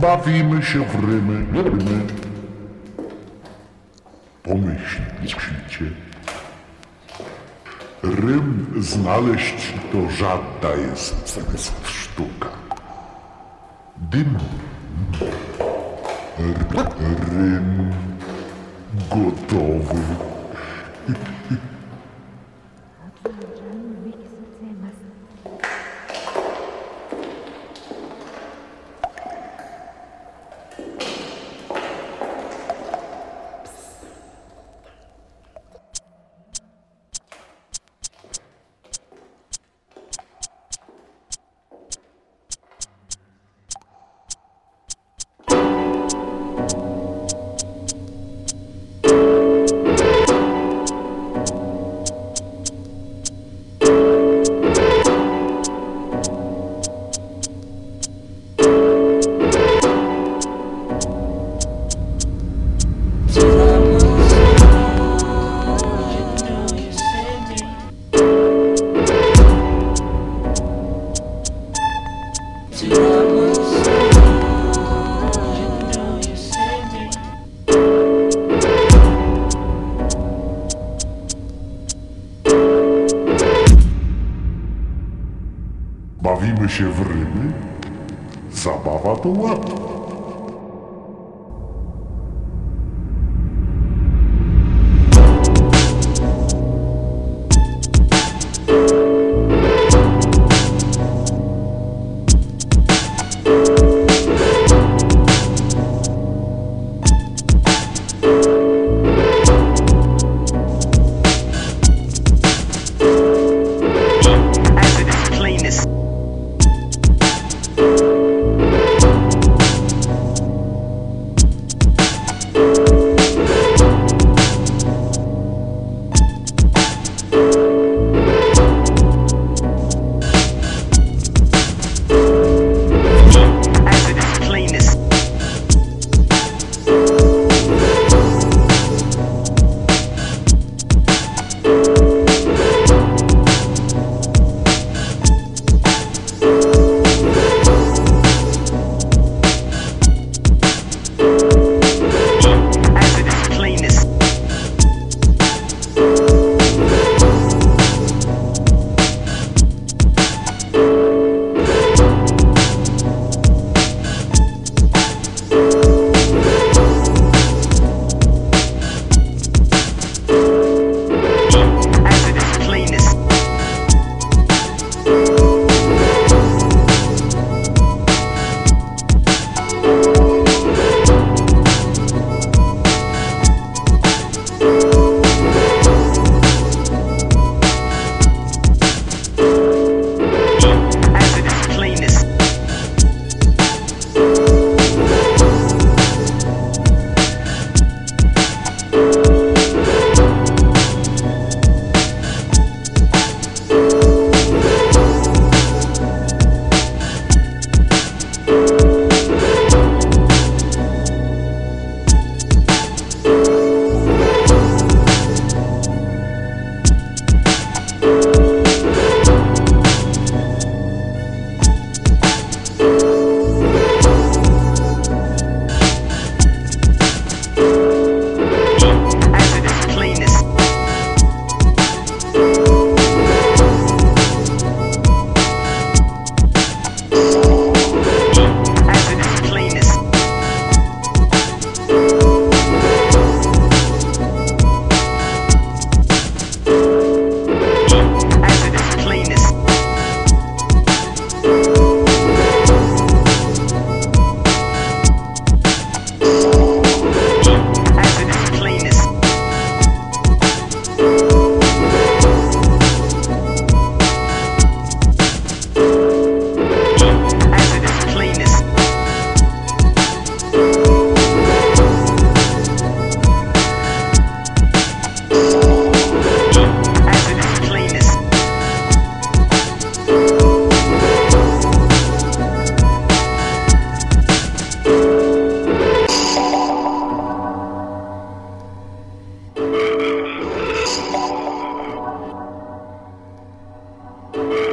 Bawimy się w rymy, rymy. Pomyślcie. Rym znaleźć to żadna jest sztuka. Dym. Rym gotowy. Bawimy się w rymy? Zabawa to łatwo. Bye.